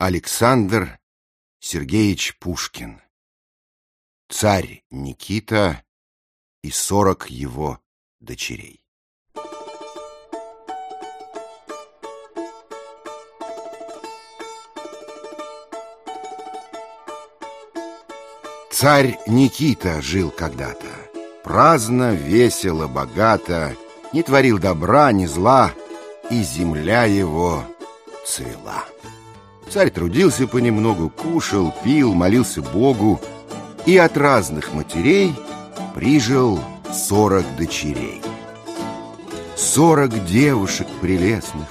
Александр Сергеевич Пушкин. Царь Никита и сорок его дочерей. Царь Никита жил когда-то. Праздно, весело, богато, Не творил добра, ни зла, И земля его цвела. Царь трудился понемногу, кушал, пил, молился Богу, И от разных матерей прижил сорок дочерей. Сорок девушек прелестных,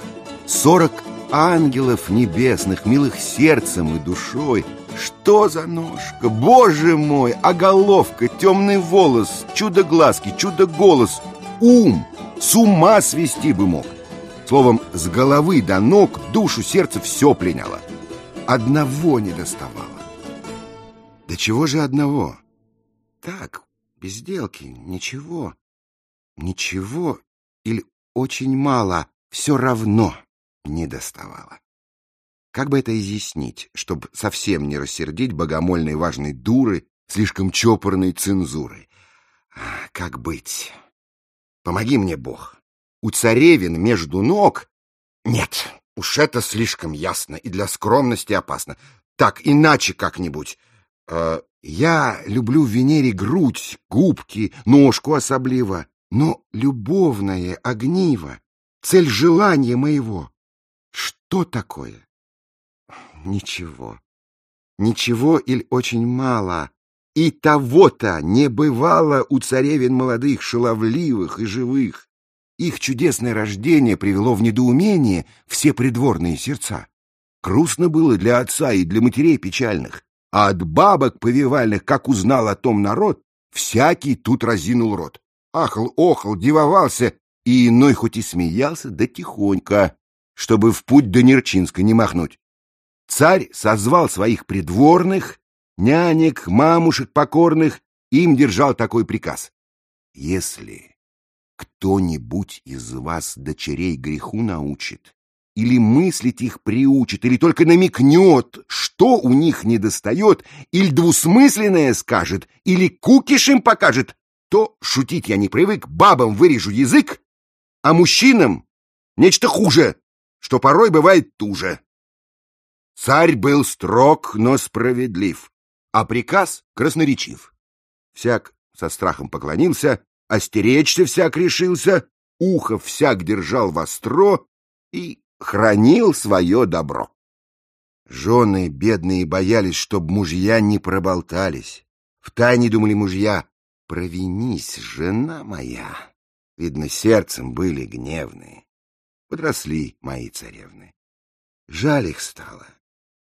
сорок ангелов небесных, милых сердцем и душой — что за ножка? Боже мой! А головка, темный волос, чудо-глазки, чудо-голос, ум! С ума свести бы мог! Словом, с головы до ног, душу, сердце все пленяло. Одного не доставало. Да чего же одного? Так, без сделки, ничего. Ничего или очень мало, все равно не доставало. Как бы это изъяснить, чтобы совсем не рассердить богомольной важной дуры, слишком чопорной цензурой? А, как быть? Помоги мне, Бог. У царевин между ног... Нет, уж это слишком ясно и для скромности опасно. Так, иначе как-нибудь. Э, я люблю в Венере грудь, губки, ножку особливо, но любовное огниво, цель желания моего. Что такое? Ничего. Ничего или очень мало. И того-то не бывало у царевин молодых, шаловливых и живых. Их чудесное рождение привело в недоумение все придворные сердца. Грустно было для отца и для матерей печальных, а от бабок повивальных, как узнал о том народ, всякий тут разинул рот. Ахал, охал, дивовался, и иной хоть и смеялся, да тихонько, чтобы в путь до Нерчинска не махнуть. Царь созвал своих придворных, нянек, мамушек покорных, им держал такой приказ. Если кто-нибудь из вас дочерей греху научит, или мыслить их приучит, или только намекнет, что у них недостает, или двусмысленное скажет, или кукиш им покажет, то шутить я не привык, бабам вырежу язык, а мужчинам нечто хуже, что порой бывает туже. Царь был строг, но справедлив, а приказ красноречив. Всяк со страхом поклонился, остеречься всяк решился, ухо всяк держал востро и хранил свое добро. Жены бедные боялись, чтоб мужья не проболтались. Втайне думали мужья, провинись, жена моя. Видно, сердцем были гневные. Подросли мои царевны. Жаль их стало.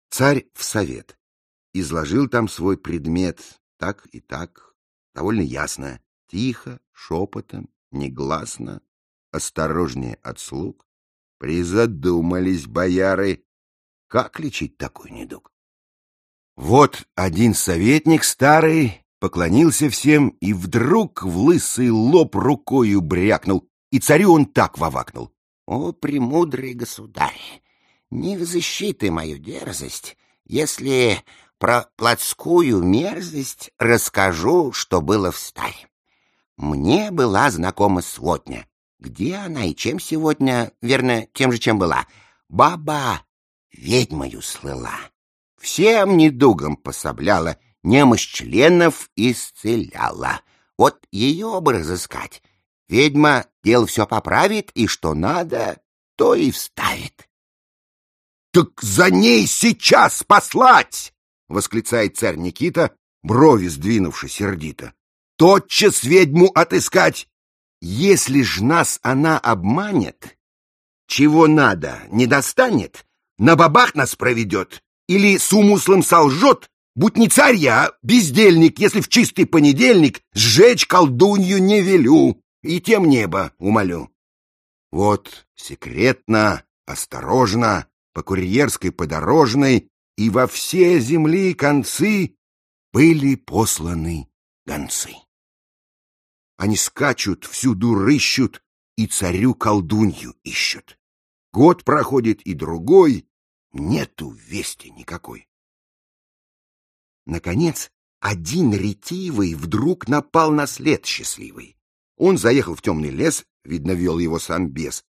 Царь в совет. Изложил там свой предмет так и так, довольно ясно, тихо, шепотом, негласно, осторожнее от слуг. Призадумались бояры, как лечить такой недуг. Вот один советник старый поклонился всем и вдруг в лысый лоб рукою брякнул, и царю он так вовакнул. — О, премудрый государь! не защиты мою дерзость, если про плотскую мерзость расскажу, что было в старе. Мне была знакома сводня. Где она и чем сегодня, верно, тем же, чем была. Баба ведьмою слыла. Всем недугом пособляла, немощь членов исцеляла. Вот ее бы разыскать. Ведьма дело все поправит, и что надо, то и вставит. «Так за ней сейчас послать!» — восклицает царь Никита, брови сдвинувши сердито. «Тотчас ведьму отыскать! Если ж нас она обманет, чего надо, не достанет, на бабах нас проведет или с умыслом солжет, будь не царь я, а бездельник, если в чистый понедельник сжечь колдунью не велю, и тем небо умолю. Вот секретно, осторожно, по курьерской подорожной, и во все земли концы были посланы гонцы. Они скачут, всюду рыщут и царю колдунью ищут. Год проходит и другой, нету вести никакой. Наконец, один ретивый вдруг напал на след счастливый. Он заехал в темный лес, видно, вел его сам бес.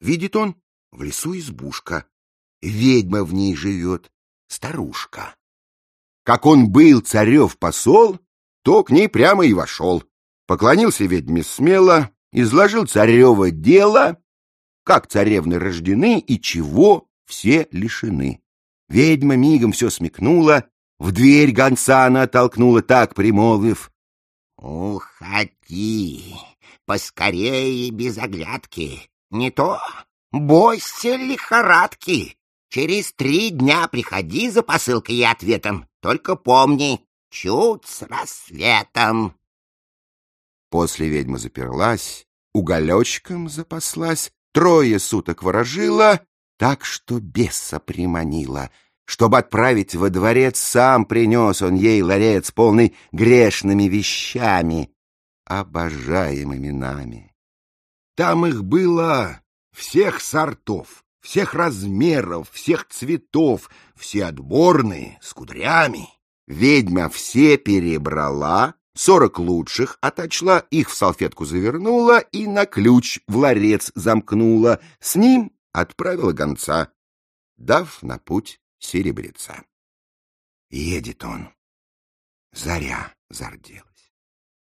Видит он, в лесу избушка. Ведьма в ней живет, старушка. Как он был царев посол, то к ней прямо и вошел. Поклонился ведьме смело, изложил царево дело, как царевны рождены и чего все лишены. Ведьма мигом все смекнула, в дверь гонца она толкнула, так примолвив. «Уходи, поскорее без оглядки, не то бойся лихорадки. Через три дня приходи за посылкой и ответом, только помни, чуть с рассветом». После ведьма заперлась, уголечком запаслась, трое суток ворожила, так что беса приманила — чтобы отправить во дворец, сам принес он ей ларец, полный грешными вещами, обожаемыми нами. Там их было всех сортов, всех размеров, всех цветов, все отборные, с кудрями. Ведьма все перебрала, сорок лучших оточла, их в салфетку завернула и на ключ в ларец замкнула. С ним отправила гонца, дав на путь серебреца. Едет он. Заря зарделась.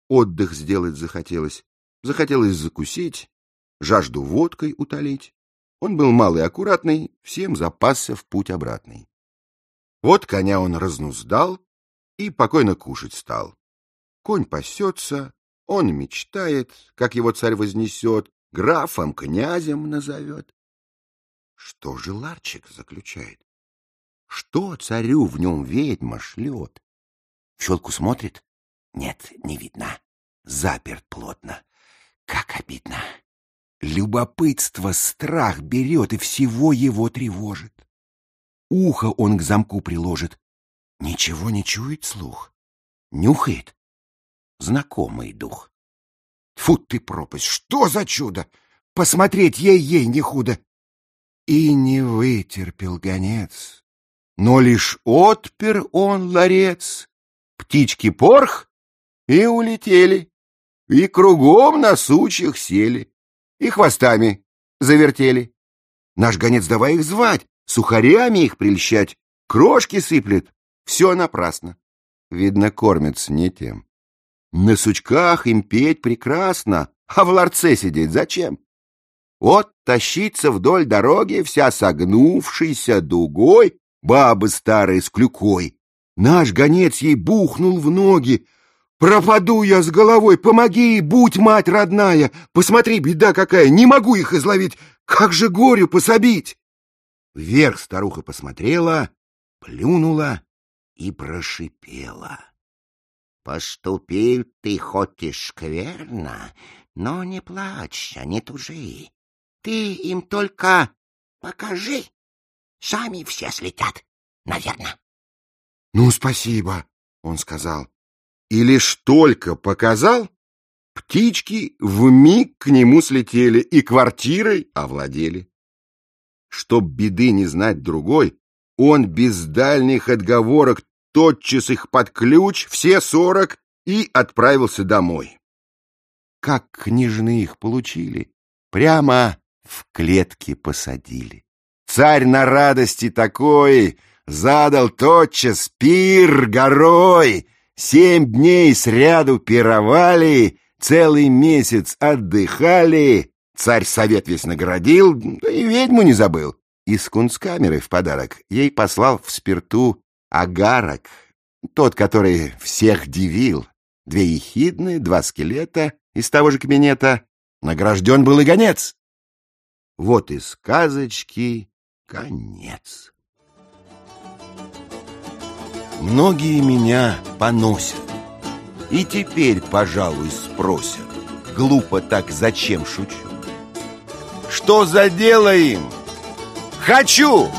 Отдых сделать захотелось. Захотелось закусить, жажду водкой утолить. Он был малый аккуратный, всем запасся в путь обратный. Вот коня он разнуздал и покойно кушать стал. Конь пасется, он мечтает, как его царь вознесет, графом, князем назовет. Что же ларчик заключает? Что царю в нем ведьма шлет? В щелку смотрит? Нет, не видно. Заперт плотно. Как обидно. Любопытство, страх берет и всего его тревожит. Ухо он к замку приложит. Ничего не чует слух. Нюхает. Знакомый дух. Фу ты пропасть, что за чудо! Посмотреть ей-ей не худо. И не вытерпел гонец но лишь отпер он ларец, птички порх и улетели, и кругом на сучьях сели, и хвостами завертели. Наш гонец давай их звать, сухарями их прельщать, крошки сыплет, все напрасно. Видно, кормятся не тем. На сучках им петь прекрасно, а в ларце сидеть зачем? Вот тащиться вдоль дороги, вся согнувшейся дугой, баба старая с клюкой. Наш гонец ей бухнул в ноги. «Пропаду я с головой! Помоги, будь мать родная! Посмотри, беда какая! Не могу их изловить! Как же горю пособить!» Вверх старуха посмотрела, плюнула и прошипела. «Поступил ты хоть и скверно, но не плачь, не тужи. Ты им только покажи, Сами все слетят, наверное. — Ну, спасибо, — он сказал. И лишь только показал, птички вмиг к нему слетели и квартирой овладели. Чтоб беды не знать другой, он без дальних отговорок тотчас их под ключ, все сорок, и отправился домой. Как княжны их получили, прямо в клетки посадили. Царь на радости такой задал тотчас пир горой. Семь дней сряду пировали, целый месяц отдыхали. Царь совет весь наградил, да и ведьму не забыл. И с кунсткамерой в подарок ей послал в спирту агарок, тот, который всех дивил. Две ехидны, два скелета из того же кабинета. Награжден был и гонец. Вот и сказочки конец. Многие меня поносят, и теперь, пожалуй, спросят, глупо так зачем шучу? Что за дело им? Хочу!